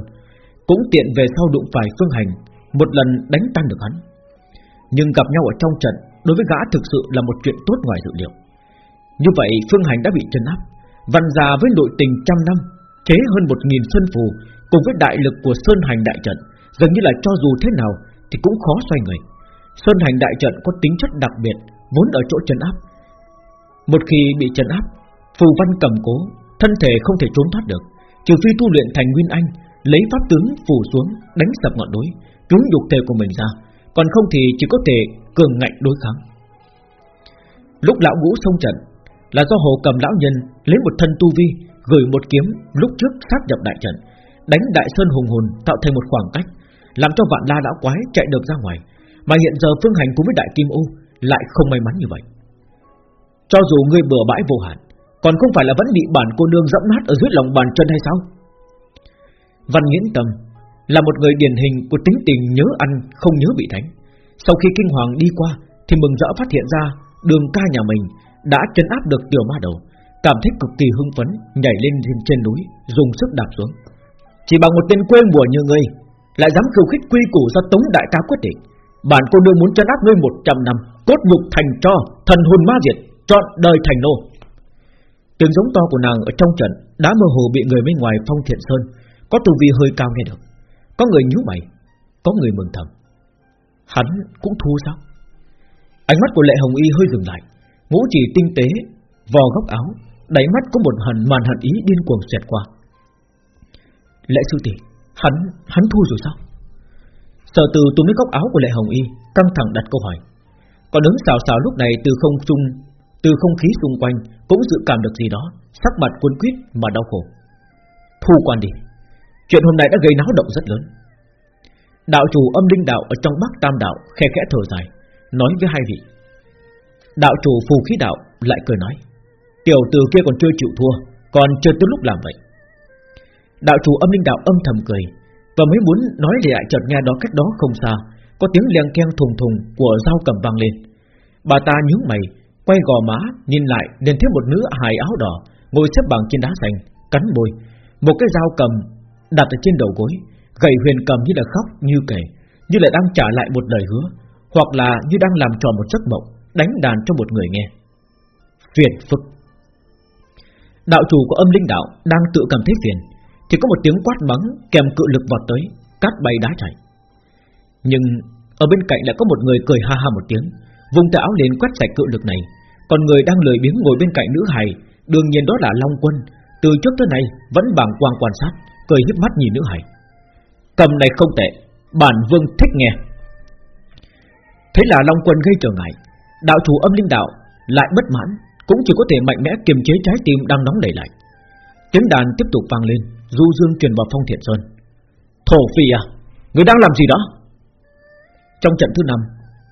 Cũng tiện về sau đụng phải phương hành, Một lần đánh tan được hắn. Nhưng gặp nhau ở trong trận, Đối với gã thực sự là một chuyện tốt ngoài dự liệu. Như vậy, phương hành đã bị chân áp. Văn Gia với nội tình trăm năm, Chế hơn một nghìn sơn phù Cùng với đại lực của Sơn Hành đại trận, Dường như là cho dù thế nào Thì cũng khó xoay người. Sơn Hành đại trận có tính chất đặc biệt Vốn ở chỗ chân áp. Một khi bị chân áp, Phù văn cầm cố, Thân thể không thể trốn thoát được, Trừ phi tu luyện thành Nguyên Anh, Lấy pháp tướng phủ xuống, Đánh sập ngọn núi Cứu nhục thể của mình ra, Còn không thì chỉ có thể cường ngạnh đối kháng. Lúc lão ngũ xông trận, Là do hồ cầm lão nhân Lấy một thân tu vi, Gửi một kiếm lúc trước sát nhập đại trận, Đánh đại sơn hùng hồn tạo thành một khoảng cách, Làm cho vạn la lão quái chạy được ra ngoài. Mà hiện giờ phương hành cùng với đại kim u lại không may mắn như vậy. Cho dù ngươi bừa bãi vô hạn, Còn không phải là vẫn bị bản cô nương dẫm nát Ở dưới lòng bàn chân hay sao? Văn Nghiễn Tâm Là một người điển hình của tính tình nhớ ăn Không nhớ bị đánh. Sau khi kinh hoàng đi qua, Thì mừng rỡ phát hiện ra đường ca nhà mình Đã chân áp được tiểu ma đầu, Cảm thấy cực kỳ hưng phấn, Nhảy lên trên núi, Dùng sức đạp xuống. Chỉ bằng một tên quê mùa như ngươi, Lại dám khiêu khích quy củ do Tống Đại ca quyết định, Bản cô đương muốn chân áp ngươi 100 năm. Cốt nhục thành cho Thần hồn ma diệt Chọn đời thành nô. Tiếng giống to của nàng ở trong trận Đã mơ hồ bị người bên ngoài phong thiện sơn Có tu vi hơi cao nghe được. Có người nhíu mày Có người mừng thầm. Hắn cũng thua sao? Ánh mắt của Lệ Hồng Y hơi dừng lại Ngũ chỉ tinh tế Vò góc áo Đáy mắt có một hận màn hận ý điên cuồng xẹt qua. Lệ sư tỷ Hắn, hắn thua rồi sao? Sở từ túm lấy góc áo của Lệ Hồng Y Căng thẳng đặt câu hỏi. Còn đứng xào xào lúc này từ không trung Từ không khí xung quanh, Cũng dự cảm được gì đó, Sắc mặt cuốn quýt mà đau khổ. Thu quan đi, Chuyện hôm nay đã gây náo động rất lớn. Đạo chủ âm linh đạo ở trong Bắc Tam đạo Khe khẽ thở dài, Nói với hai vị. Đạo chủ phù khí đạo lại cười nói, Tiểu tử kia còn chưa chịu thua, Còn chưa tới lúc làm vậy. Đạo chủ âm linh đạo âm thầm cười Và mới muốn nói lại chợt nghe đó cách đó không xa có tiếng leng keng thùng thùng Của dao cầm vang lên. Bà ta nhướng mày, Quay gò má, nhìn lại, liền thấy một nữ hài áo đỏ Ngồi xếp bằng trên đá xanh, Cắn môi. Một cái dao cầm đặt ở trên đầu gối, Gầy huyền cầm như là khóc, như kể, Như là đang trả lại một lời hứa, Hoặc là như đang làm trò một giấc mộng, Đánh đàn cho một người nghe. Phiền phức. Đạo chủ của âm linh đạo đang tự cảm thấy phiền, Thì có một tiếng quát mắng kèm cự lực vọt tới, Cát bay đá chạy. Nhưng ở bên cạnh lại có một người cười ha ha một tiếng Vùng tay áo lên quét sạch cự lực này Còn người đang lười biếng ngồi bên cạnh nữ hài Đương nhiên đó là Long Quân Từ trước tới nay vẫn bàng quang quan sát Cười hiếp mắt nhìn nữ hài Cầm này không tệ Bản vương thích nghe Thế là Long Quân gây trở ngại Đạo chủ âm linh đạo lại bất mãn cũng chỉ có thể mạnh mẽ kiềm chế trái tim đang nóng đẩy lại. Tiếng đàn tiếp tục vang lên, du dương truyền vào phong thiện sơn. Thổ phi à, người đang làm gì đó? Trong trận thứ năm,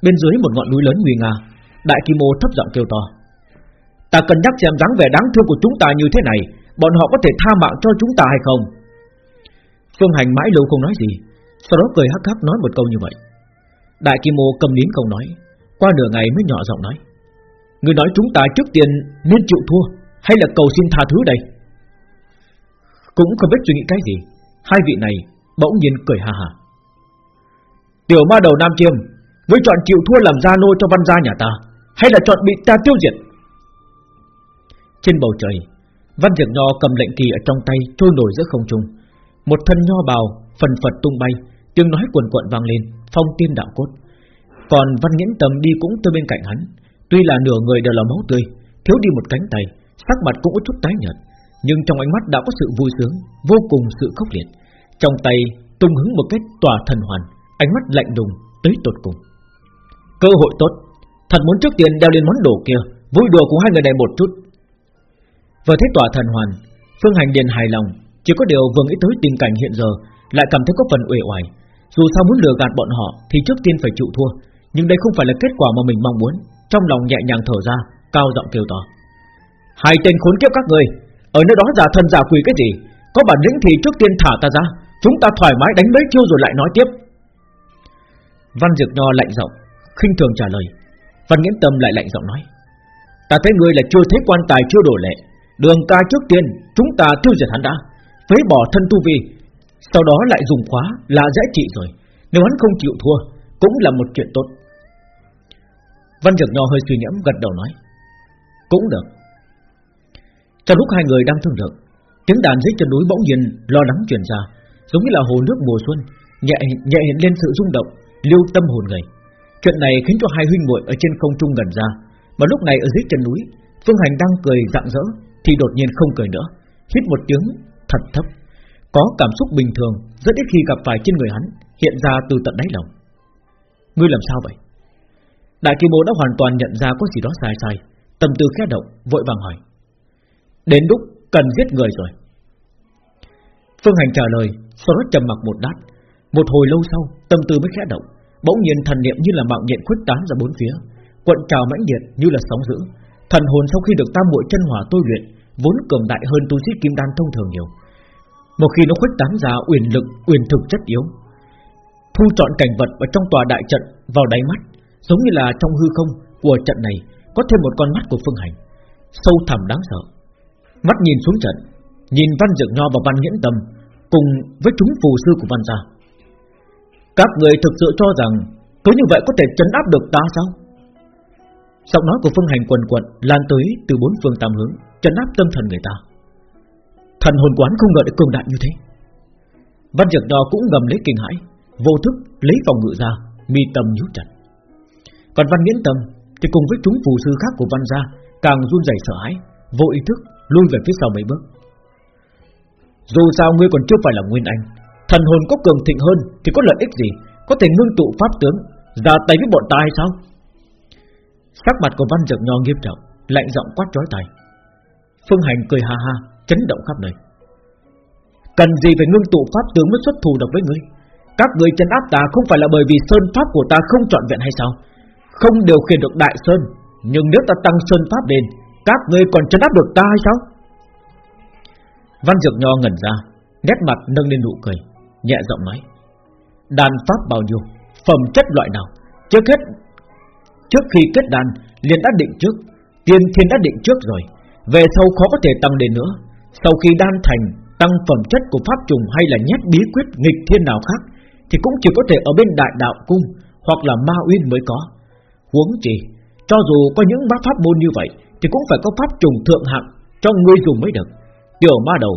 bên dưới một ngọn núi lớn nguy nga, đại kim ô thấp giọng kêu to. Ta cần nhắc xem dáng vẻ đáng thương của chúng ta như thế này, bọn họ có thể tha mạng cho chúng ta hay không? Phương Hành mãi lâu không nói gì, sau đó cười hắc hắc nói một câu như vậy. Đại kim ô cầm nín không nói, qua nửa ngày mới nhỏ giọng nói. Người nói chúng ta trước tiên nên chịu thua Hay là cầu xin tha thứ đây Cũng không biết suy nghĩ cái gì Hai vị này bỗng nhiên cười hà hà Tiểu ma đầu Nam Chiêm Ngươi chọn chịu thua làm gia nô cho văn gia nhà ta, Hay là chọn bị ta tiêu diệt? Trên bầu trời, Văn Diệp Nho cầm lệnh kỳ ở trong tay Trôi nổi giữa không trung. Một thân nho bào, phần phật tung bay, Tiếng nói cuồn cuộn vang lên, Phong tiên đạo cốt. Còn Văn Nghiễn Tâm đi cũng tới bên cạnh hắn, Tuy là nửa người đều là máu tươi, Thiếu đi một cánh tay, Sắc mặt cũng có chút tái nhợt, Nhưng trong ánh mắt đã có sự vui sướng, Vô cùng sự khốc liệt. Trong tay tung hứng một cách tỏa thần hoàn Ánh mắt lạnh đùng tới tột cùng. Cơ hội tốt. Thật muốn trước tiên đeo lên món đồ kia. Vui đùa cùng hai người này một chút. Vừa thấy tòa thần hoàn, Phương Hành liền hài lòng. Chỉ có điều vừa nghĩ tới tình cảnh hiện giờ, Lại cảm thấy có phần uể oải. Dù sao muốn lừa gạt bọn họ Thì trước tiên phải chịu thua. Nhưng đây không phải là kết quả mà mình mong muốn. Trong lòng nhẹ nhàng thở ra, Cao giọng kêu to. Hai tên khốn kiếp các người, Ở nơi đó giả thân giả quỷ cái gì? Có bản lĩnh thì trước tiên thả ta ra. Chúng ta thoải mái đánh mấy chiêu rồi lại nói tiếp. Văn Dược Nho lạnh giọng khinh thường trả lời. Văn Nghiễn Tâm lại lạnh giọng nói Ta thấy ngươi là chưa thấy quan tài chưa đổ lệ. Đường ca trước tiên Chúng ta tiêu diệt hắn đã Phế bỏ thân tu vi. Sau đó lại dùng khóa là dễ trị rồi. Nếu hắn không chịu thua Cũng là một chuyện tốt. Văn Dược Nho hơi suy ngẫm gật đầu nói Cũng được. Trong lúc hai người đang thương lượng Tiếng đàn dưới chân núi bỗng nhiên lo lắng truyền ra Giống như là hồ nước mùa xuân Nhẹ, nhẹ hiện lên sự rung động. Lưu tâm hồn người. Chuyện này khiến cho hai huynh muội ở trên không trung gần ra, Mà lúc này ở dưới chân núi, Phương Hành đang cười rạng rỡ, Thì đột nhiên không cười nữa, Hít một tiếng thật thấp. Có cảm xúc bình thường, Rất ít khi gặp phải trên người hắn, Hiện ra từ tận đáy lòng. Ngươi làm sao vậy? Đại Kim bố đã hoàn toàn nhận ra có gì đó sai sai, Tâm tư khẽ động, vội vàng hỏi. Đến lúc cần giết người rồi. Phương Hành trả lời, Sau đó trầm mặc một đát Một hồi lâu sau tâm tư mới khẽ động Bỗng nhiên thần niệm như là mạng nhện khuếch tán ra bốn phía, cuộn trào mãnh liệt như là sóng dữ. Thần hồn sau khi được tam muội chân hỏa tôi luyện, vốn cường đại hơn tu sĩ kim đan thông thường nhiều. Một khi nó khuếch tán ra uyển lực, uyển thực chất yếu, thu chọn cảnh vật ở trong tòa đại trận vào đáy mắt, giống như là trong hư không của trận này có thêm một con mắt của phương hành, sâu thẳm đáng sợ. Mắt nhìn xuống trận, nhìn văn dược nho và văn nhẫn tâm cùng với chúng phù sư của văn gia các người thực sự cho rằng Cứ như vậy có thể chấn áp được ta sao? Giọng nói của Phương Hành quần quận Lan tới từ bốn phương tam hướng, Chấn áp tâm thần người ta. Thần hồn quán không ngờ được cường đại như thế. Văn Dược đo cũng ngầm lấy kinh hãi, Vô thức lấy phòng ngự ra, Mi tâm nhíu chặt. Còn Văn Miễn Tâm Thì cùng với chúng phù sư khác của Văn gia Càng run rẩy sợ hãi, Vô ý thức lui về phía sau mấy bước. Dù sao ngươi còn chưa phải là Nguyên Anh Thần hồn có cường thịnh hơn Thì có lợi ích gì? Có thể ngưng tụ pháp tướng Ra tay với bọn ta hay sao? Sắc mặt của văn dược nho nghiêm trọng, Lạnh giọng quát trói tay Phương hành cười ha ha, Chấn động khắp nơi. Cần gì phải ngưng tụ pháp tướng mới xuất thù độc với ngươi? Các ngươi chân áp ta không phải là bởi vì sơn pháp của ta không trọn vẹn hay sao? Không điều khiển được đại sơn, Nhưng nếu ta tăng sơn pháp lên, Các ngươi còn chân áp được ta hay sao? Văn Dược Nho ngẩn ra, Nét mặt nâng lên nụ cười nhẹ giọng nói Đàn pháp bao nhiêu, Phẩm chất loại nào? Trước hết, Trước khi kết đàn liền đã định trước, Tiên thiên đã định trước rồi. Về sau khó có thể tăng đến nữa. Sau khi đan thành, Tăng phẩm chất của pháp trùng hay là nhét bí quyết nghịch thiên nào khác, Thì cũng chỉ có thể ở bên đại đạo cung Hoặc là ma uyên mới có. Huống chi, Cho dù có những bác pháp môn như vậy, Thì cũng phải có pháp trùng thượng hạng Cho ngươi dùng mới được. Tiểu ma đầu,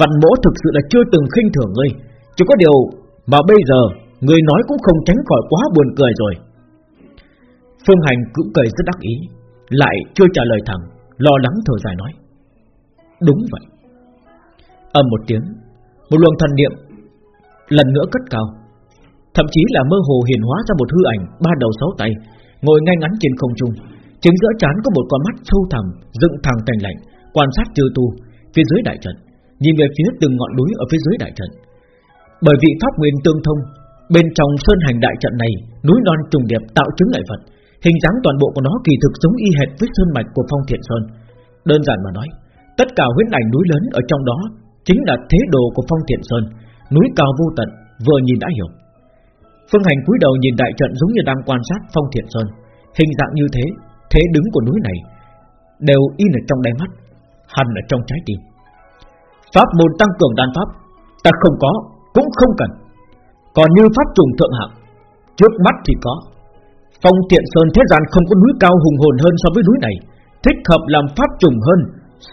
Văn mỗ thực sự là chưa từng khinh thường ngươi chỉ có điều mà bây giờ Người nói cũng không tránh khỏi quá buồn cười rồi. Phương Hành cũng cười rất đắc ý, Lại chưa trả lời thẳng, Lo lắng thở dài nói, Đúng vậy. Âm một tiếng, Một luồng thần niệm Lần nữa cất cao, Thậm chí là mơ hồ hiển hóa ra một hư ảnh Ba đầu sáu tay, Ngồi ngay ngắn trên không trung. Chính giữa chán có một con mắt sâu thẳm, Dựng thẳng thành lạnh, Quan sát chư tu, Phía dưới đại trận, Nhìn về phía từng ngọn núi ở phía dưới đại trận bởi vì pháp nguyên tương thông, Bên trong sơn hành đại trận này, Núi non trùng điệp tạo chứng ngại vật. Hình dáng toàn bộ của nó kỳ thực giống y hệt với sơn mạch của phong thiện sơn. Đơn giản mà nói, Tất cả huyễn ảnh núi lớn ở trong đó Chính là thế đồ của phong thiện sơn, Núi cao vô tận, Vừa nhìn đã hiểu. Phương hành cúi đầu nhìn đại trận giống như đang quan sát phong thiện sơn. Hình dạng như thế Thế đứng của núi này Đều in ở trong đáy mắt, Hằn ở trong trái tim. Pháp môn tăng cường đan pháp, Ta không có cũng không cần. Còn như pháp trùng thượng hạng, Trước mắt thì có. Phong tiện sơn thế gian không có núi cao hùng hồn hơn so với núi này, Thích hợp làm pháp trùng hơn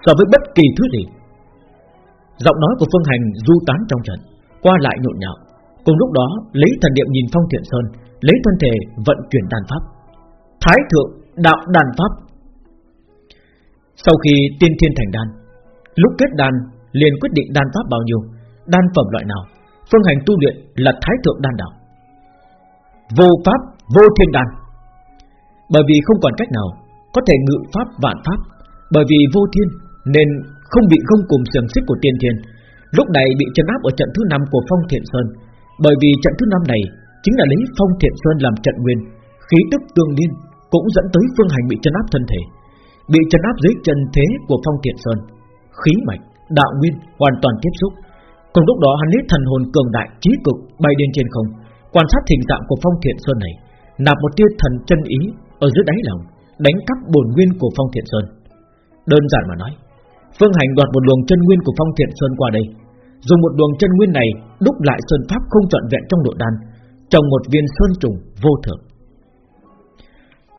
So với bất kỳ thứ gì. Giọng nói của Phương Hành du tán trong trận, Qua lại nhộn nhạo. Cùng lúc đó lấy thần niệm nhìn Phong Thiện Sơn, Lấy thân thể vận chuyển đàn pháp. Thái thượng, đạo đàn pháp. Sau khi tiên thiên thành đan, Lúc kết đan, liền quyết định đan pháp bao nhiêu, Đan phẩm loại nào. Phương hành tu luyện là thái thượng đan đạo. Vô pháp vô thiên đan. Bởi vì không còn cách nào Có thể ngự pháp vạn pháp. Bởi vì vô thiên nên không bị không cùng xiềng xích của tiên thiên. Lúc này bị trấn áp ở trận thứ năm của Phong Thiện Sơn. Bởi vì trận thứ năm này Chính là lấy Phong Thiện Sơn làm trận nguyên. Khí tức tương liên Cũng dẫn tới Phương Hành bị trấn áp thân thể. Bị trấn áp dưới chân thế của Phong Thiện Sơn. Khí mạch, đạo nguyên hoàn toàn tiếp xúc. Cùng lúc đó hắn lấy thần hồn cường đại, trí cực bay lên trên không, Quan sát hình dạng của Phong Thiện Sơn này, Nạp một tia thần chân ý Ở dưới đáy lòng, Đánh cắp bổn nguyên của Phong Thiện Sơn. Đơn giản mà nói, Phương Hành đoạt một luồng chân nguyên của Phong Thiện Sơn qua đây, Dùng một luồng chân nguyên này Đúc lại sơn pháp không trọn vẹn trong nội đan Trồng một viên sơn trùng vô thượng.